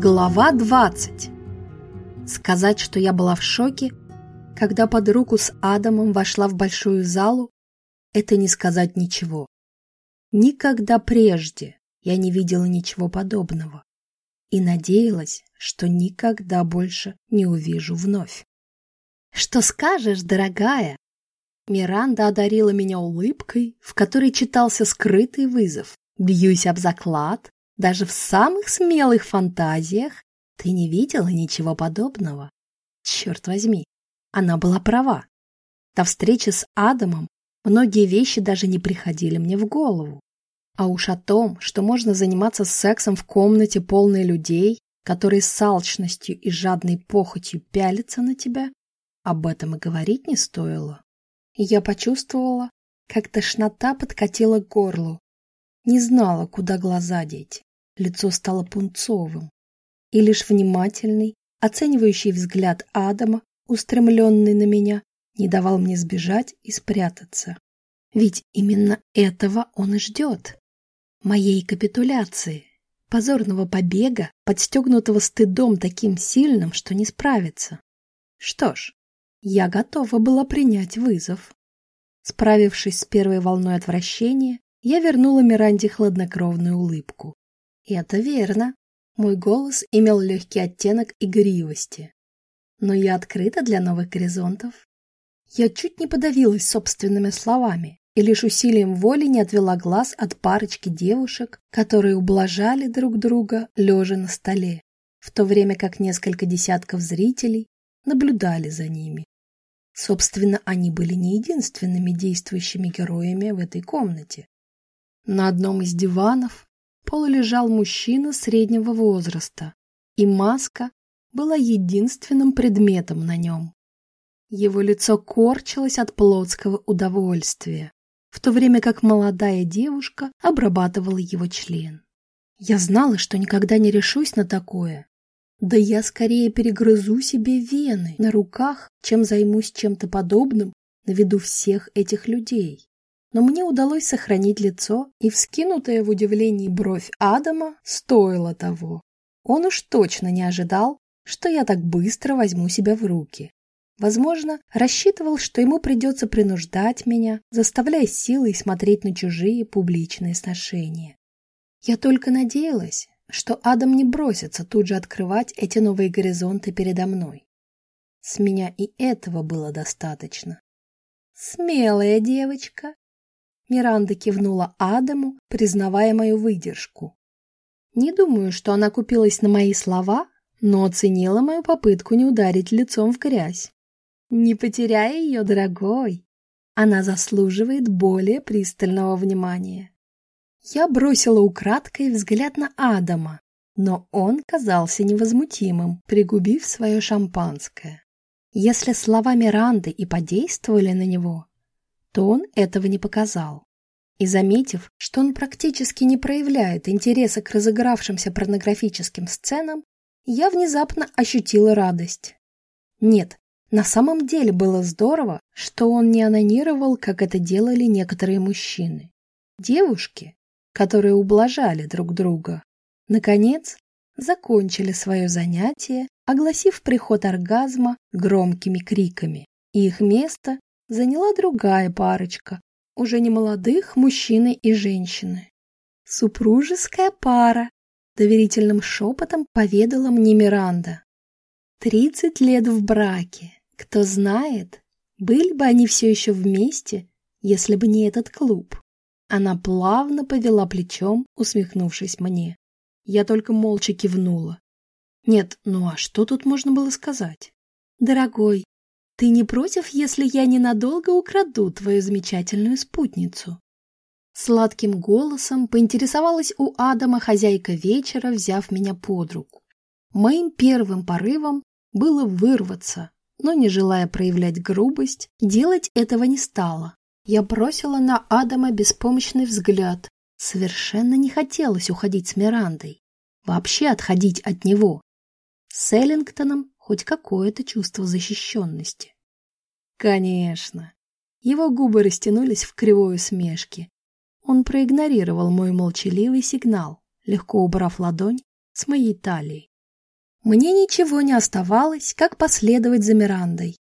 Глава 20 Сказать, что я была в шоке, когда под руку с Адамом вошла в большую залу, это не сказать ничего. Никогда прежде я не видела ничего подобного и надеялась, что никогда больше не увижу вновь. «Что скажешь, дорогая?» Миранда одарила меня улыбкой, в которой читался скрытый вызов. Бьюсь об заклад, даже в самых смелых фантазиях ты не видела ничего подобного. Черт возьми, она была права. До встречи с Адамом многие вещи даже не приходили мне в голову. А уж о том, что можно заниматься сексом в комнате полной людей, которые с алчностью и жадной похотью пялятся на тебя, об этом и говорить не стоило. Я почувствовала, как тошнота подкатила к горлу. Не знала, куда глаза деть лицо стало пунцовым, и лишь внимательный, оценивающий взгляд Адама, устремленный на меня, не давал мне сбежать и спрятаться. Ведь именно этого он и ждет. Моей капитуляции, позорного побега, подстегнутого стыдом таким сильным, что не справится. Что ж, я готова была принять вызов. Справившись с первой волной отвращения, я вернула Миранде хладнокровную улыбку. Это верно. Мой голос имел легкий оттенок игривости. Но я открыта для новых горизонтов. Я чуть не подавилась собственными словами и лишь усилием воли не отвела глаз от парочки девушек, которые ублажали друг друга, лежа на столе, в то время как несколько десятков зрителей наблюдали за ними. Собственно, они были не единственными действующими героями в этой комнате. На одном из диванов полу лежал мужчина среднего возраста, и маска была единственным предметом на нем. Его лицо корчилось от плотского удовольствия, в то время как молодая девушка обрабатывала его член. Я знала, что никогда не решусь на такое. Да я скорее перегрызу себе вены на руках, чем займусь чем-то подобным на виду всех этих людей но мне удалось сохранить лицо, и вскинутая в удивлении бровь Адама стоила того. Он уж точно не ожидал, что я так быстро возьму себя в руки. Возможно, рассчитывал, что ему придется принуждать меня, заставляя силой смотреть на чужие публичные сношения. Я только надеялась, что Адам не бросится тут же открывать эти новые горизонты передо мной. С меня и этого было достаточно. «Смелая девочка», Миранда кивнула Адаму, признавая мою выдержку. Не думаю, что она купилась на мои слова, но оценила мою попытку не ударить лицом в грязь. Не потеряй ее, дорогой. Она заслуживает более пристального внимания. Я бросила украдкой взгляд на Адама, но он казался невозмутимым, пригубив свое шампанское. Если слова Миранды и подействовали на него, то он этого не показал. И заметив, что он практически не проявляет интереса к разыгравшимся порнографическим сценам, я внезапно ощутила радость. Нет, на самом деле было здорово, что он не анонировал, как это делали некоторые мужчины. Девушки, которые ублажали друг друга, наконец, закончили свое занятие, огласив приход оргазма громкими криками, и их место заняла другая парочка, уже не молодых мужчины и женщины. Супружеская пара, доверительным шепотом поведала мне Миранда. Тридцать лет в браке. Кто знает, были бы они все еще вместе, если бы не этот клуб. Она плавно повела плечом, усмехнувшись мне. Я только молча кивнула. Нет, ну а что тут можно было сказать? Дорогой, ты не против, если я ненадолго украду твою замечательную спутницу? Сладким голосом поинтересовалась у Адама хозяйка вечера, взяв меня под руку. Моим первым порывом было вырваться, но, не желая проявлять грубость, делать этого не стала. Я бросила на Адама беспомощный взгляд. Совершенно не хотелось уходить с Мирандой. Вообще отходить от него. С Эллингтоном хоть какое-то чувство защищенности. Конечно. Его губы растянулись в кривой усмешке. Он проигнорировал мой молчаливый сигнал, легко убрав ладонь с моей талии. Мне ничего не оставалось, как последовать за Мирандой.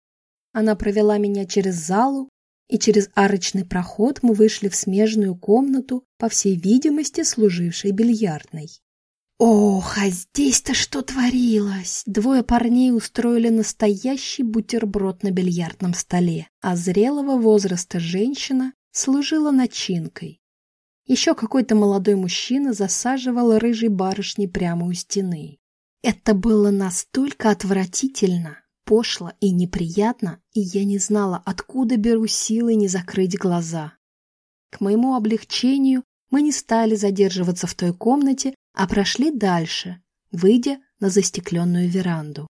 Она провела меня через залу, и через арочный проход мы вышли в смежную комнату, по всей видимости, служившей бильярдной. Ох, а здесь-то что творилось? Двое парней устроили настоящий бутерброд на бильярдном столе, а зрелого возраста женщина служила начинкой. Еще какой-то молодой мужчина засаживал рыжей барышни прямо у стены. Это было настолько отвратительно, пошло и неприятно, и я не знала, откуда беру силы не закрыть глаза. К моему облегчению мы не стали задерживаться в той комнате, а прошли дальше, выйдя на застекленную веранду.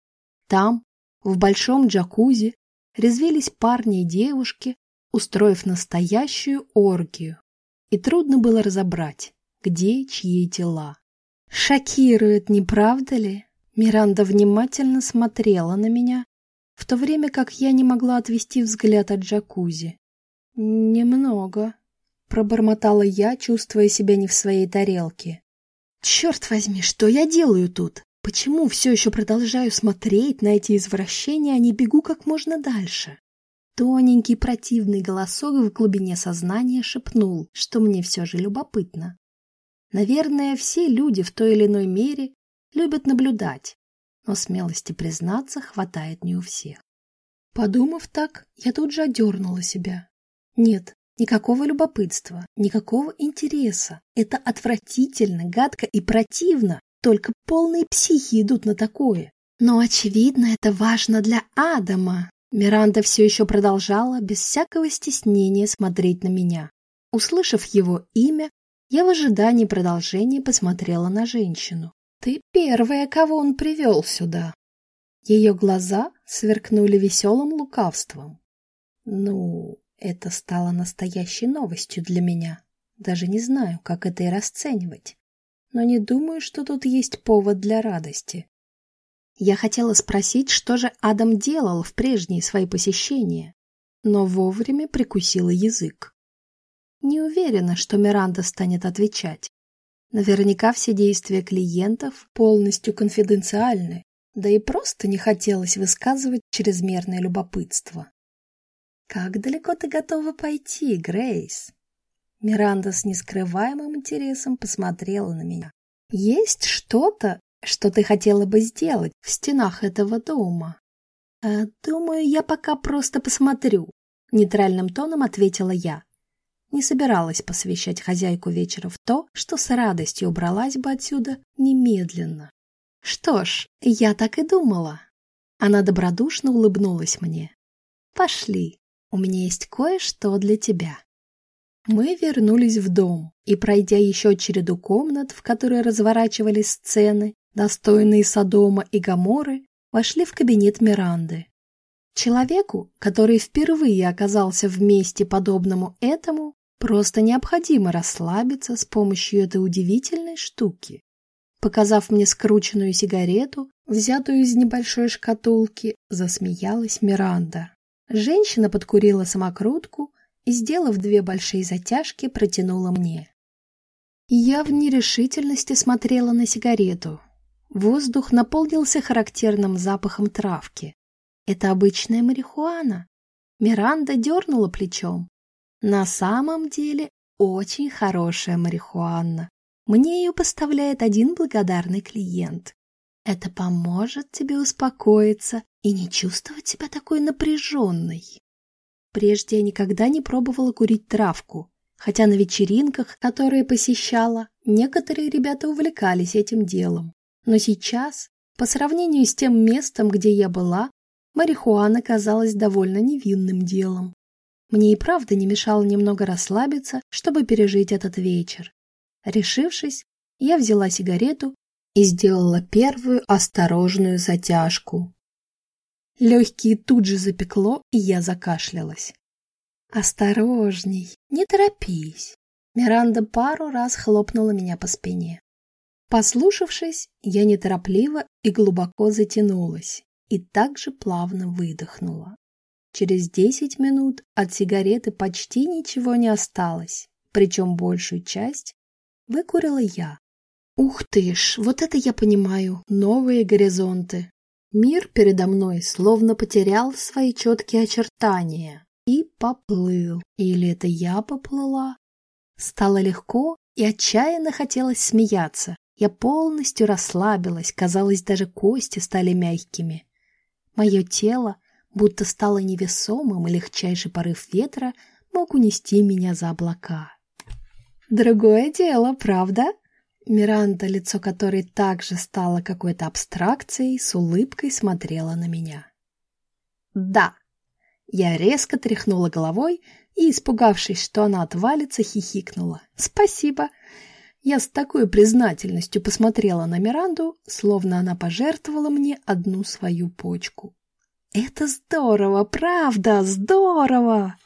Там, в большом джакузи, резвились парни и девушки, устроив настоящую оргию, и трудно было разобрать, где чьи тела. Шокирует, не правда ли? Миранда внимательно смотрела на меня, в то время как я не могла отвести взгляд от джакузи. «Немного», — пробормотала я, чувствуя себя не в своей тарелке. «Черт возьми, что я делаю тут? Почему все еще продолжаю смотреть на эти извращения, а не бегу как можно дальше?» Тоненький противный голосок в глубине сознания шепнул, что мне все же любопытно. Наверное, все люди в той или иной мере любят наблюдать, но смелости признаться хватает не у всех. Подумав так, я тут же одернула себя. Нет, никакого любопытства, никакого интереса. Это отвратительно, гадко и противно. Только полные психи идут на такое. Но, очевидно, это важно для Адама. Миранда все еще продолжала без всякого стеснения смотреть на меня. Услышав его имя, я в ожидании продолжения посмотрела на женщину. Ты первая, кого он привел сюда. Ее глаза сверкнули веселым лукавством. Ну, это стало настоящей новостью для меня. Даже не знаю, как это и расценивать. Но не думаю, что тут есть повод для радости. Я хотела спросить, что же Адам делал в прежние свои посещения, но вовремя прикусила язык. Не уверена, что Миранда станет отвечать. Наверняка все действия клиентов полностью конфиденциальны, да и просто не хотелось высказывать чрезмерное любопытство. «Как далеко ты готова пойти, Грейс?» Миранда с нескрываемым интересом посмотрела на меня. «Есть что-то, что ты хотела бы сделать в стенах этого дома?» «Э, «Думаю, я пока просто посмотрю», — нейтральным тоном ответила я не собиралась посвящать хозяйку вечера в то, что с радостью убралась бы отсюда немедленно. Что ж, я так и думала. Она добродушно улыбнулась мне. Пошли, у меня есть кое-что для тебя. Мы вернулись в дом и, пройдя еще череду комнат, в которой разворачивались сцены, достойные Содома и Гаморы, вошли в кабинет Миранды. Человеку, который впервые оказался в месте, подобному этому, Просто необходимо расслабиться с помощью этой удивительной штуки. Показав мне скрученную сигарету, взятую из небольшой шкатулки, засмеялась Миранда. Женщина подкурила самокрутку и, сделав две большие затяжки, протянула мне. Я в нерешительности смотрела на сигарету. Воздух наполнился характерным запахом травки. Это обычная марихуана. Миранда дернула плечом, на самом деле очень хорошая марихуана. Мне ее поставляет один благодарный клиент. Это поможет тебе успокоиться и не чувствовать себя такой напряженной. Прежде я никогда не пробовала курить травку, хотя на вечеринках, которые посещала, некоторые ребята увлекались этим делом. Но сейчас, по сравнению с тем местом, где я была, марихуана казалась довольно невинным делом. Мне и правда не мешало немного расслабиться, чтобы пережить этот вечер. Решившись, я взяла сигарету и сделала первую осторожную затяжку. Легкие тут же запекло, и я закашлялась. «Осторожней, не торопись!» Миранда пару раз хлопнула меня по спине. Послушавшись, я неторопливо и глубоко затянулась и также плавно выдохнула. Через десять минут от сигареты почти ничего не осталось, причем большую часть выкурила я. Ух ты ж, вот это я понимаю, новые горизонты. Мир передо мной словно потерял свои четкие очертания и поплыл. Или это я поплыла? Стало легко и отчаянно хотелось смеяться. Я полностью расслабилась, казалось, даже кости стали мягкими. Мое тело будто стало невесомым, и легчайший порыв ветра мог унести меня за облака. Другое дело, правда? Миранда, лицо которой также стало какой-то абстракцией, с улыбкой смотрела на меня. «Да!» Я резко тряхнула головой и, испугавшись, что она отвалится, хихикнула. «Спасибо!» Я с такой признательностью посмотрела на Миранду, словно она пожертвовала мне одну свою почку. «Это здорово, правда, здорово!»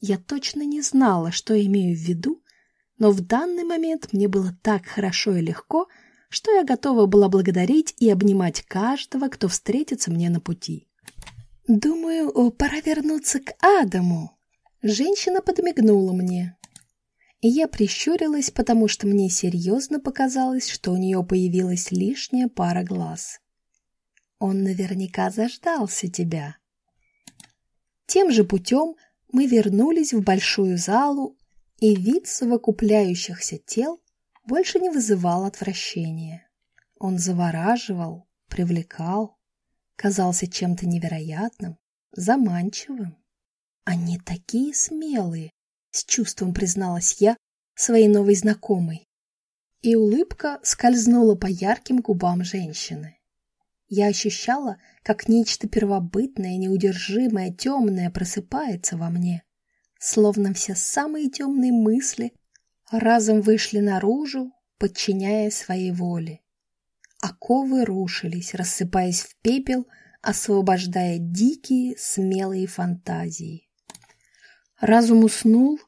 Я точно не знала, что имею в виду, но в данный момент мне было так хорошо и легко, что я готова была благодарить и обнимать каждого, кто встретится мне на пути. «Думаю, пора вернуться к Адаму». Женщина подмигнула мне. Я прищурилась, потому что мне серьезно показалось, что у нее появилась лишняя пара глаз. Он наверняка заждался тебя. Тем же путем мы вернулись в большую залу, и вид совокупляющихся тел больше не вызывал отвращения. Он завораживал, привлекал, казался чем-то невероятным, заманчивым. Они такие смелые, с чувством призналась я своей новой знакомой. И улыбка скользнула по ярким губам женщины. Я ощущала, как нечто первобытное, неудержимое, темное просыпается во мне словно все самые темные мысли разом вышли наружу, подчиняя своей воле. Оковы рушились, рассыпаясь в пепел, освобождая дикие, смелые фантазии. Разум уснул,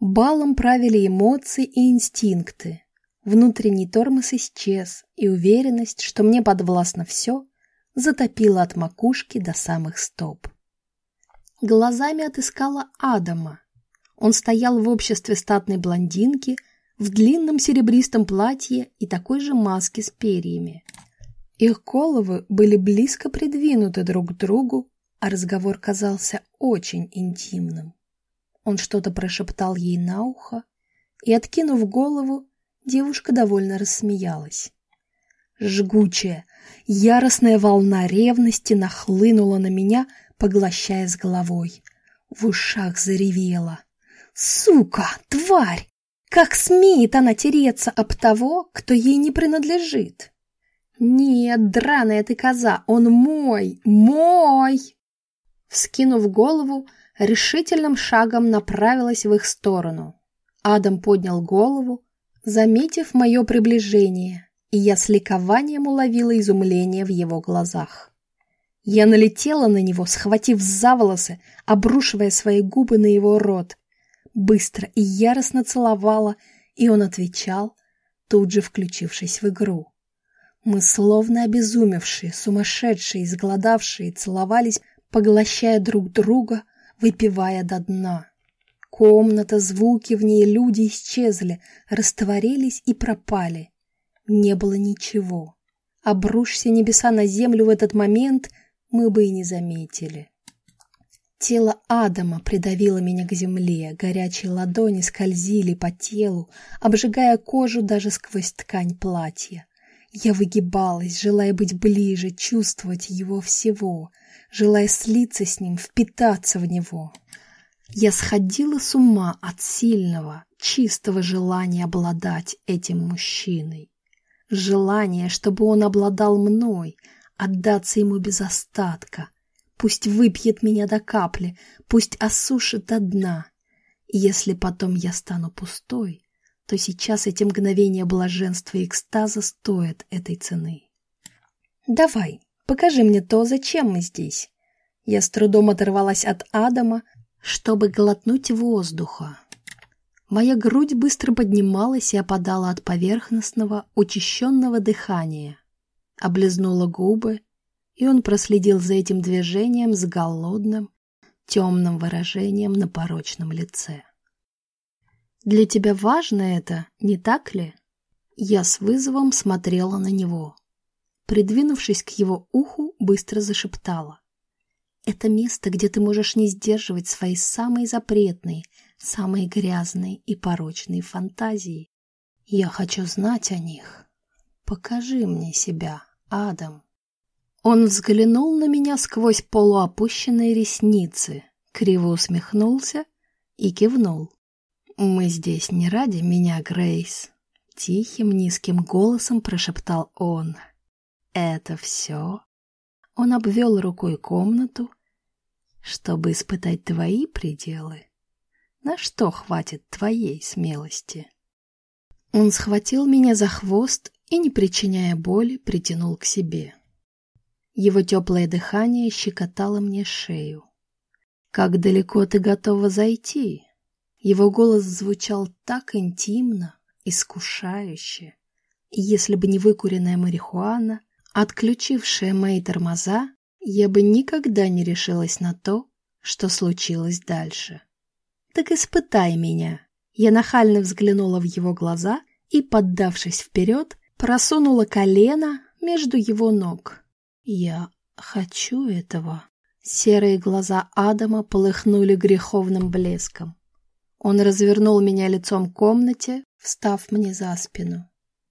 балом правили эмоции и инстинкты. Внутренний тормоз исчез, и уверенность, что мне подвластно все, затопила от макушки до самых стоп глазами отыскала Адама. Он стоял в обществе статной блондинки в длинном серебристом платье и такой же маске с перьями. Их головы были близко придвинуты друг к другу, а разговор казался очень интимным. Он что-то прошептал ей на ухо, и, откинув голову, девушка довольно рассмеялась. Жгучая, яростная волна ревности нахлынула на меня, поглощая с головой. В ушах заревело. «Сука! Тварь! Как смеет она тереться об того, кто ей не принадлежит?» «Нет, драная ты коза, он мой! Мой!» Вскинув голову, решительным шагом направилась в их сторону. Адам поднял голову, заметив мое приближение, и я с ликованием уловила изумление в его глазах. Я налетела на него, схватив за волосы, обрушивая свои губы на его рот. Быстро и яростно целовала, и он отвечал, тут же включившись в игру. Мы словно обезумевшие, сумасшедшие, изголодавшие, целовались, поглощая друг друга, выпивая до дна. Комната, звуки в ней, люди исчезли, растворились и пропали. Не было ничего. Обрушься небеса на землю в этот момент — мы бы и не заметили. Тело Адама придавило меня к земле, горячие ладони скользили по телу, обжигая кожу даже сквозь ткань платья. Я выгибалась, желая быть ближе, чувствовать его всего, желая слиться с ним, впитаться в него. Я сходила с ума от сильного, чистого желания обладать этим мужчиной. Желание, чтобы он обладал мной — отдаться ему без остатка. Пусть выпьет меня до капли, пусть осушит до дна. И если потом я стану пустой, то сейчас эти мгновения блаженства и экстаза стоят этой цены. Давай, покажи мне то, зачем мы здесь. Я с трудом оторвалась от Адама, чтобы глотнуть воздуха. Моя грудь быстро поднималась и опадала от поверхностного, учащенного дыхания облизнула губы, и он проследил за этим движением с голодным, темным выражением на порочном лице. «Для тебя важно это, не так ли?» Я с вызовом смотрела на него. Придвинувшись к его уху, быстро зашептала. «Это место, где ты можешь не сдерживать свои самые запретные, самые грязные и порочные фантазии. Я хочу знать о них. Покажи мне себя, Адам». Он взглянул на меня сквозь полуопущенные ресницы, криво усмехнулся и кивнул. «Мы здесь не ради меня, Грейс», — тихим низким голосом прошептал он. «Это все?» Он обвел рукой комнату, чтобы испытать твои пределы. На что хватит твоей смелости? Он схватил меня за хвост и, не причиняя боли, притянул к себе. Его теплое дыхание щекотало мне шею. «Как далеко ты готова зайти?» Его голос звучал так интимно, искушающе. И если бы не выкуренная марихуана, отключившая мои тормоза, я бы никогда не решилась на то, что случилось дальше. «Так испытай меня!» Я нахально взглянула в его глаза и, поддавшись вперед, просунула колено между его ног. Я хочу этого. Серые глаза Адама полыхнули греховным блеском. Он развернул меня лицом к комнате, встав мне за спину.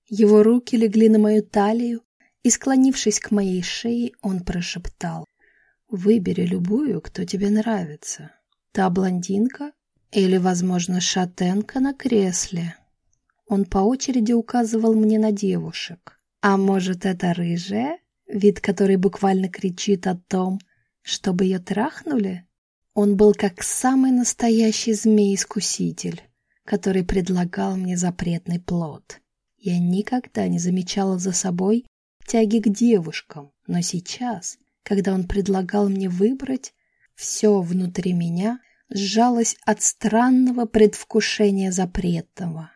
Его руки легли на мою талию, и, склонившись к моей шее, он прошептал. «Выбери любую, кто тебе нравится. Та блондинка или, возможно, шатенка на кресле». Он по очереди указывал мне на девушек. «А может, это рыжая вид который буквально кричит о том, чтобы ее трахнули? Он был как самый настоящий змей-искуситель, который предлагал мне запретный плод. Я никогда не замечала за собой тяги к девушкам, но сейчас, когда он предлагал мне выбрать, все внутри меня сжалось от странного предвкушения запретного.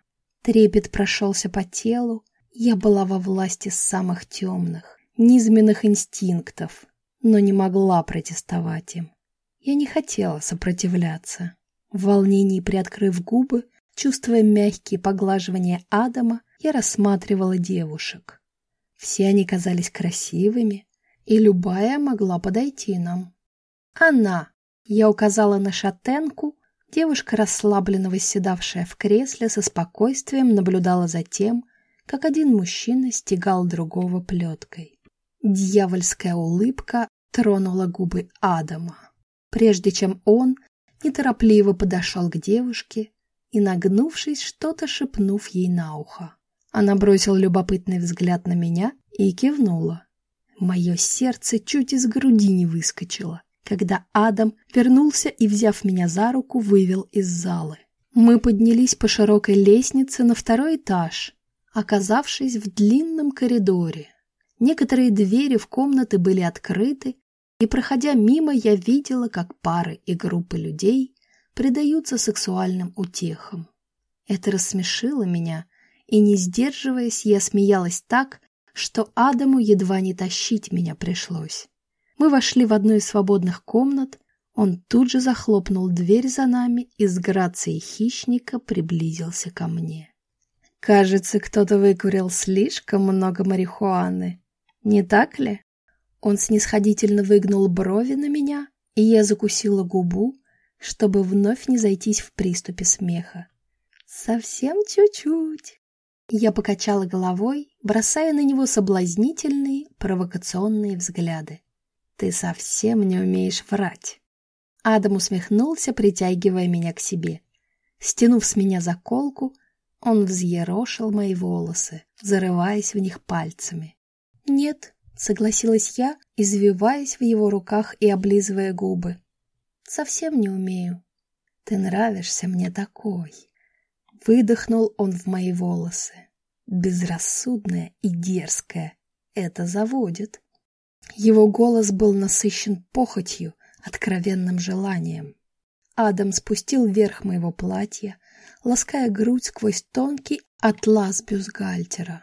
Трепет прошелся по телу, я была во власти самых темных, низменных инстинктов, но не могла протестовать им. Я не хотела сопротивляться. В волнении приоткрыв губы, чувствуя мягкие поглаживания Адама, я рассматривала девушек. Все они казались красивыми, и любая могла подойти нам. Она, я указала на шатенку, девушка, расслабленно восседавшая в кресле, со спокойствием наблюдала за тем, как один мужчина стегал другого плеткой. Дьявольская улыбка тронула губы Адама, прежде чем он неторопливо подошел к девушке и, нагнувшись, что-то шепнув ей на ухо. Она бросила любопытный взгляд на меня и кивнула. Мое сердце чуть из груди не выскочило, когда Адам вернулся и, взяв меня за руку, вывел из залы. Мы поднялись по широкой лестнице на второй этаж, оказавшись в длинном коридоре, Некоторые двери в комнаты были открыты, и, проходя мимо, я видела, как пары и группы людей предаются сексуальным утехам. Это рассмешило меня, и, не сдерживаясь, я смеялась так, что Адаму едва не тащить меня пришлось. Мы вошли в одну из свободных комнат, он тут же захлопнул дверь за нами и с грацией хищника приблизился ко мне. Кажется, кто-то выкурил слишком много марихуаны. Не так ли? Он снисходительно выгнул брови на меня, и я закусила губу, чтобы вновь не зайтись в приступе смеха. Совсем чуть-чуть. Я покачала головой, бросая на него соблазнительные, провокационные взгляды. Ты совсем не умеешь врать. Адам усмехнулся, притягивая меня к себе. Стянув с меня заколку, он взъерошил мои волосы, зарываясь в них пальцами. «Нет», — согласилась я, извиваясь в его руках и облизывая губы. «Совсем не умею. Ты нравишься мне такой». Выдохнул он в мои волосы. Безрассудная и дерзкая. Это заводит. Его голос был насыщен похотью, откровенным желанием. Адам спустил вверх моего платья, лаская грудь сквозь тонкий атлас бюстгальтера.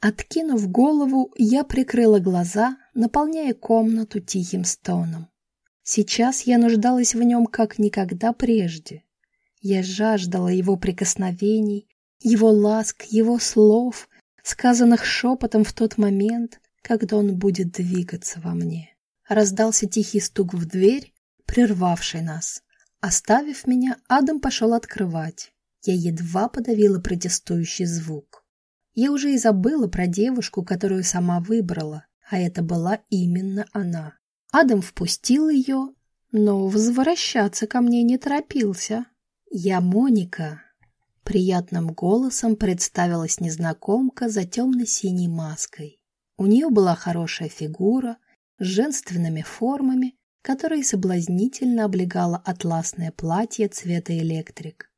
Откинув голову, я прикрыла глаза, наполняя комнату тихим стоном. Сейчас я нуждалась в нем как никогда прежде. Я жаждала его прикосновений, его ласк, его слов, сказанных шепотом в тот момент, когда он будет двигаться во мне. Раздался тихий стук в дверь, прервавший нас. Оставив меня, Адам пошел открывать. Я едва подавила протестующий звук. Я уже и забыла про девушку, которую сама выбрала, а это была именно она. Адам впустил ее, но возвращаться ко мне не торопился. «Я Моника», — приятным голосом представилась незнакомка за темно-синей маской. У нее была хорошая фигура с женственными формами, которые соблазнительно облегало атласное платье цвета электрик.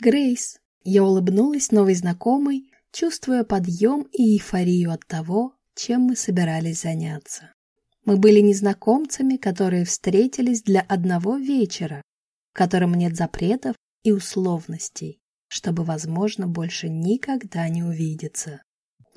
«Грейс», — я улыбнулась новой знакомой, чувствуя подъем и эйфорию от того, чем мы собирались заняться. Мы были незнакомцами, которые встретились для одного вечера, в котором нет запретов и условностей, чтобы, возможно, больше никогда не увидеться.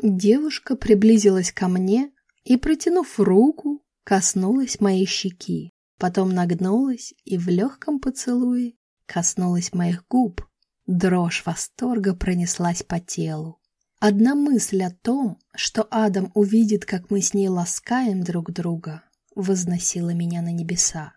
Девушка приблизилась ко мне и, протянув руку, коснулась моей щеки, потом нагнулась и в легком поцелуе коснулась моих губ. Дрожь восторга пронеслась по телу. Одна мысль о том, что Адам увидит, как мы с ней ласкаем друг друга, возносила меня на небеса.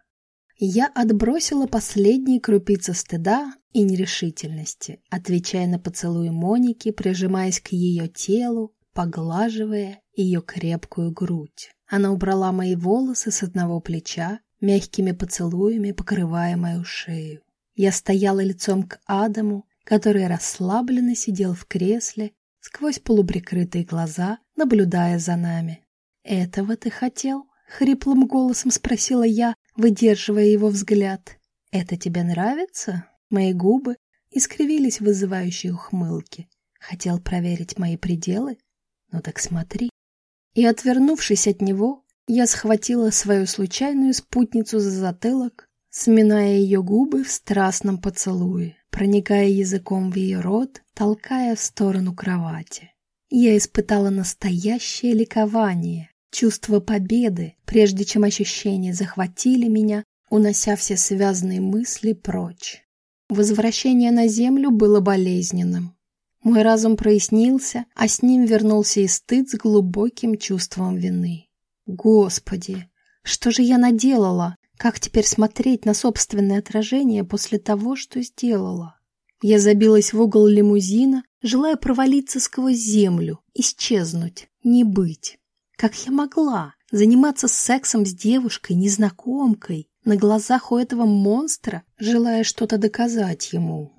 Я отбросила последние крупицы стыда и нерешительности, отвечая на поцелуй Моники, прижимаясь к ее телу, поглаживая ее крепкую грудь. Она убрала мои волосы с одного плеча, мягкими поцелуями покрывая мою шею. Я стояла лицом к Адаму, который расслабленно сидел в кресле сквозь полуприкрытые глаза, наблюдая за нами. «Этого ты хотел?» — хриплым голосом спросила я, выдерживая его взгляд. «Это тебе нравится?» Мои губы искривились в вызывающей ухмылке. Хотел проверить мои пределы? Ну так смотри. И, отвернувшись от него, я схватила свою случайную спутницу за затылок, сминая ее губы в страстном поцелуе проникая языком в ее рот, толкая в сторону кровати. Я испытала настоящее ликование, чувство победы, прежде чем ощущения захватили меня, унося все связанные мысли прочь. Возвращение на землю было болезненным. Мой разум прояснился, а с ним вернулся и стыд с глубоким чувством вины. Господи, что же я наделала? Как теперь смотреть на собственное отражение после того, что сделала? Я забилась в угол лимузина, желая провалиться сквозь землю, исчезнуть, не быть. Как я могла заниматься сексом с девушкой, незнакомкой, на глазах у этого монстра, желая что-то доказать ему?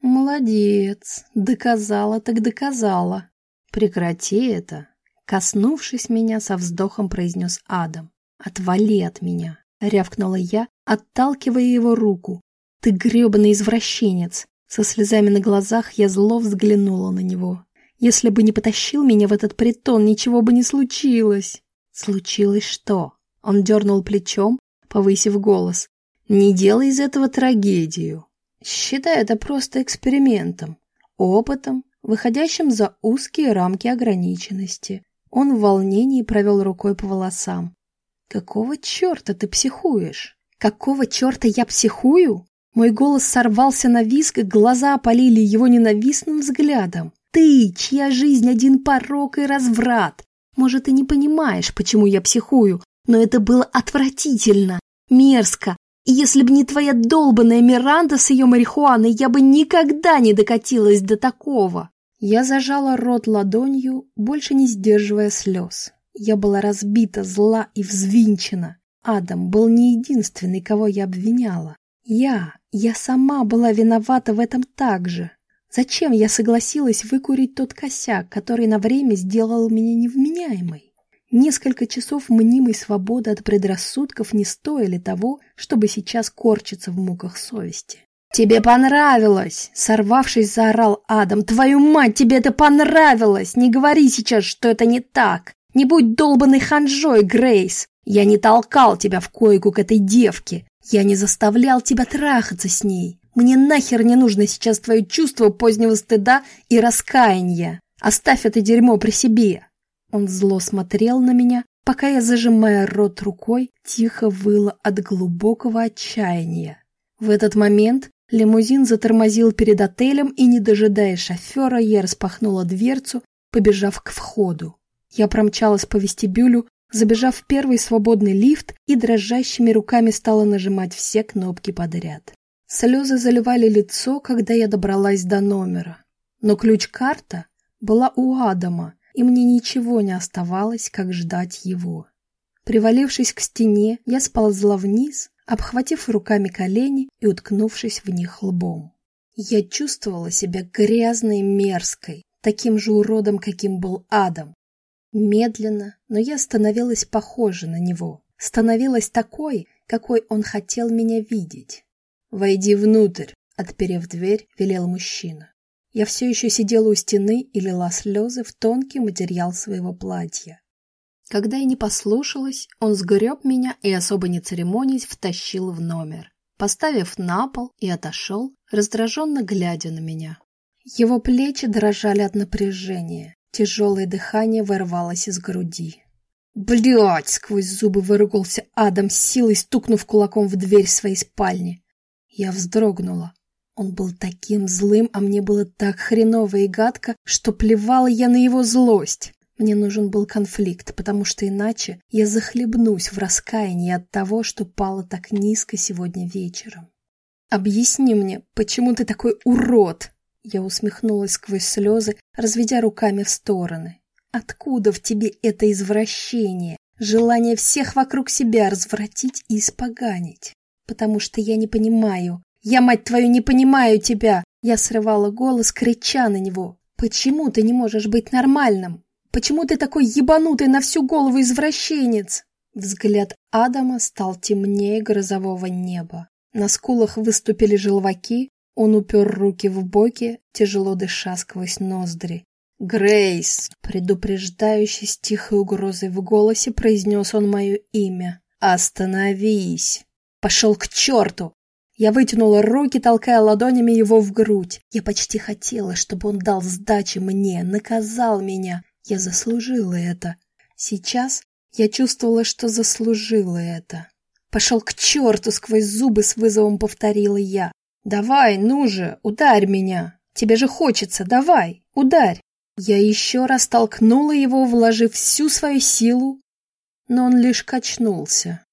Молодец, доказала так доказала. Прекрати это. Коснувшись меня, со вздохом произнес Адам. Отвали от меня. — рявкнула я, отталкивая его руку. «Ты гребаный извращенец!» Со слезами на глазах я зло взглянула на него. «Если бы не потащил меня в этот притон, ничего бы не случилось!» «Случилось что?» Он дернул плечом, повысив голос. «Не делай из этого трагедию. Считай это просто экспериментом, опытом, выходящим за узкие рамки ограниченности». Он в волнении провел рукой по волосам. «Какого черта ты психуешь? Какого черта я психую?» Мой голос сорвался на виск, глаза опалили его ненавистным взглядом. «Ты, чья жизнь один порок и разврат! Может, ты не понимаешь, почему я психую, но это было отвратительно, мерзко, если бы не твоя долбанная Миранда с ее марихуаной, я бы никогда не докатилась до такого!» Я зажала рот ладонью, больше не сдерживая слез. Я была разбита, зла и взвинчена. Адам был не единственный, кого я обвиняла. Я, я сама была виновата в этом также. Зачем я согласилась выкурить тот косяк, который на время сделал меня невменяемой? Несколько часов мнимой свободы от предрассудков не стоили того, чтобы сейчас корчиться в муках совести. «Тебе понравилось!» — сорвавшись, заорал Адам. «Твою мать, тебе это понравилось! Не говори сейчас, что это не так! Не будь долбанной ханжой, Грейс. Я не толкал тебя в койку к этой девке. Я не заставлял тебя трахаться с ней. Мне нахер не нужно сейчас твое чувство позднего стыда и раскаяния. Оставь это дерьмо при себе. Он зло смотрел на меня, пока я, зажимая рот рукой, тихо выла от глубокого отчаяния. В этот момент лимузин затормозил перед отелем, и, не дожидая шофера, я распахнула дверцу побежав к входу. Я промчалась по вестибюлю, забежав в первый свободный лифт и дрожащими руками стала нажимать все кнопки подряд. Слезы заливали лицо, когда я добралась до номера. Но ключ-карта была у Адама, и мне ничего не оставалось, как ждать его. Привалившись к стене, я сползла вниз, обхватив руками колени и уткнувшись в них лбом. Я чувствовала себя грязной мерзкой, таким же уродом, каким был Адам. Медленно, но я становилась похожа на него, становилась такой, какой он хотел меня видеть. «Войди внутрь», — отперев дверь, велел мужчина. Я все еще сидела у стены и лила слезы в тонкий материал своего платья. Когда я не послушалась, он сгреб меня и, особо не церемонясь, втащил в номер, поставив на пол и отошел, раздраженно глядя на меня. Его плечи дрожали от напряжения, тяжелое дыхание вырвалось из груди. «Блядь!» — сквозь зубы выругался Адам, силой стукнув кулаком в дверь своей спальни. Я вздрогнула. Он был таким злым, а мне было так хреново и гадко, что плевала я на его злость. Мне нужен был конфликт, потому что иначе я захлебнусь в раскаянии от того, что пала так низко сегодня вечером. «Объясни мне, почему ты такой урод?» Я усмехнулась сквозь слезы, разведя руками в стороны. «Откуда в тебе это извращение, желание всех вокруг себя развратить и испоганить?» потому что я не понимаю. Я, мать твою, не понимаю тебя!» Я срывала голос, крича на него. «Почему ты не можешь быть нормальным? Почему ты такой ебанутый на всю голову извращенец?» Взгляд Адама стал темнее грозового неба. На скулах выступили желваки, он упер руки в боки, тяжело дыша сквозь ноздри. «Грейс!» — предупреждающий с тихой угрозой в голосе произнес он мое имя. «Остановись!» Пошел к черту! Я вытянула руки, толкая ладонями его в грудь. Я почти хотела, чтобы он дал сдачи мне, наказал меня. Я заслужила это. Сейчас я чувствовала, что заслужила это. «Пошел к черту!» — сквозь зубы с вызовом повторила я. «Давай, ну же, ударь меня! Тебе же хочется, давай, ударь!» Я еще раз толкнула его, вложив всю свою силу, но он лишь качнулся.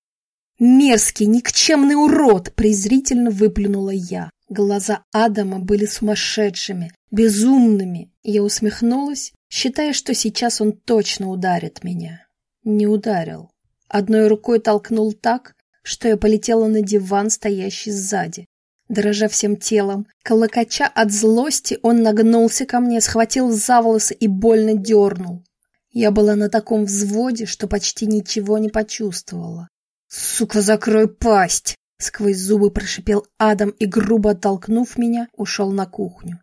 «Мерзкий, никчемный урод!» — презрительно выплюнула я. Глаза Адама были сумасшедшими, безумными. Я усмехнулась, считая, что сейчас он точно ударит меня. Не ударил. Одной рукой толкнул так, что я полетела на диван, стоящий сзади. Дрожа всем телом, колокоча от злости, он нагнулся ко мне, схватил за волосы и больно дернул. Я была на таком взводе, что почти ничего не почувствовала. «Сука, закрой пасть!» Сквозь зубы прошипел Адам и, грубо оттолкнув меня, ушел на кухню.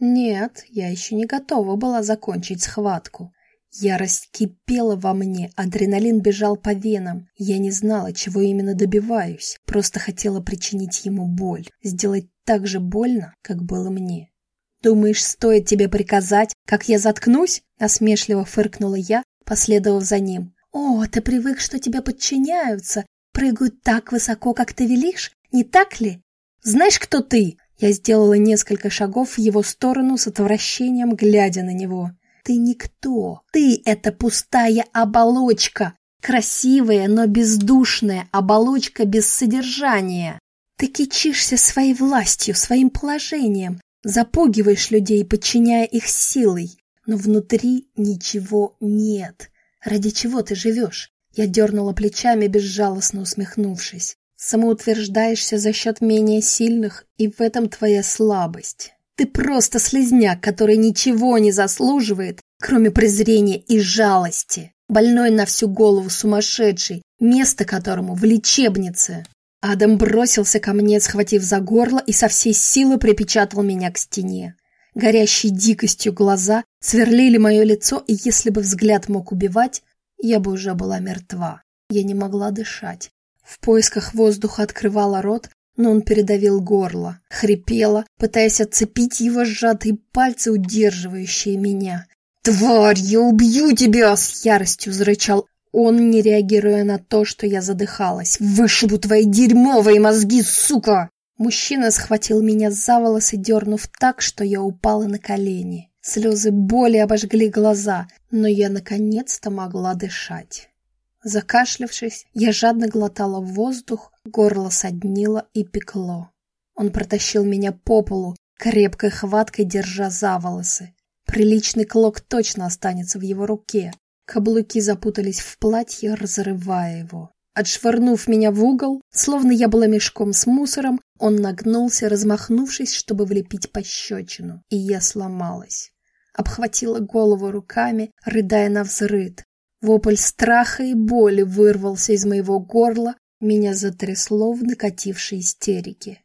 Нет, я еще не готова была закончить схватку. Ярость кипела во мне, адреналин бежал по венам. Я не знала, чего именно добиваюсь, просто хотела причинить ему боль, сделать так же больно, как было мне. «Думаешь, стоит тебе приказать, как я заткнусь?» Насмешливо фыркнула я, последовав за ним. «О, ты привык, что тебя подчиняются, прыгают так высоко, как ты велишь, не так ли? Знаешь, кто ты?» Я сделала несколько шагов в его сторону с отвращением, глядя на него. «Ты никто. Ты — это пустая оболочка. Красивая, но бездушная оболочка без содержания. Ты кичишься своей властью, своим положением, запугиваешь людей, подчиняя их силой, но внутри ничего нет. Ради чего ты живешь? Я дернула плечами, безжалостно усмехнувшись. Самоутверждаешься за счет менее сильных, и в этом твоя слабость. Ты просто слезняк, который ничего не заслуживает, кроме презрения и жалости. Больной на всю голову сумасшедший, место которому в лечебнице. Адам бросился ко мне, схватив за горло и со всей силы припечатал меня к стене. Горящие дикостью глаза сверлили мое лицо, и если бы взгляд мог убивать, я бы уже была мертва. Я не могла дышать. В поисках воздуха открывала рот, но он передавил горло, хрипела, пытаясь отцепить его сжатые пальцы, удерживающие меня. «Тварь, я убью тебя!» — с яростью зарычал он, не реагируя на то, что я задыхалась. «Вышибу твои дерьмовые мозги, сука!» Мужчина схватил меня за волосы, дернув так, что я упала на колени. Слезы боли обожгли глаза, но я наконец-то могла дышать. Закашлявшись, я жадно глотала воздух, горло соднило и пекло. Он протащил меня по полу, крепкой хваткой держа за волосы. Приличный клок точно останется в его руке. Каблуки запутались в платье, разрывая его. Отшвырнув меня в угол, словно я была мешком с мусором, он нагнулся, размахнувшись, чтобы влепить пощечину, и я сломалась. Обхватила голову руками, рыдая на взрыд. Вопль страха и боли вырвался из моего горла, меня затрясло в накатившей истерике.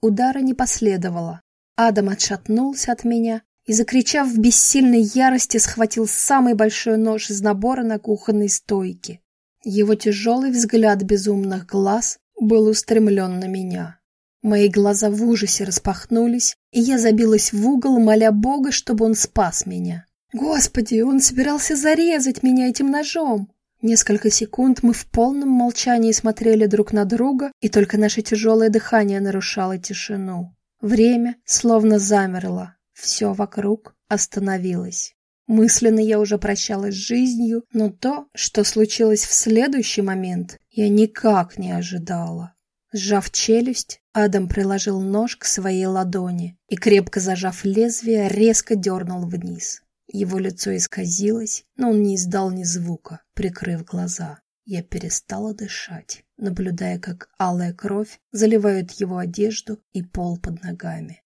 Удара не последовало. Адам отшатнулся от меня и, закричав в бессильной ярости, схватил самый большой нож из набора на кухонной стойке. Его тяжелый взгляд безумных глаз был устремлен на меня. Мои глаза в ужасе распахнулись, и я забилась в угол, моля Бога, чтобы он спас меня. Господи, он собирался зарезать меня этим ножом. Несколько секунд мы в полном молчании смотрели друг на друга, и только наше тяжелое дыхание нарушало тишину. Время словно замерло, все вокруг остановилось. Мысленно я уже прощалась с жизнью, но то, что случилось в следующий момент, я никак не ожидала. Сжав челюсть, Адам приложил нож к своей ладони и, крепко зажав лезвие, резко дернул вниз. Его лицо исказилось, но он не издал ни звука, прикрыв глаза. Я перестала дышать, наблюдая, как алая кровь заливает его одежду и пол под ногами.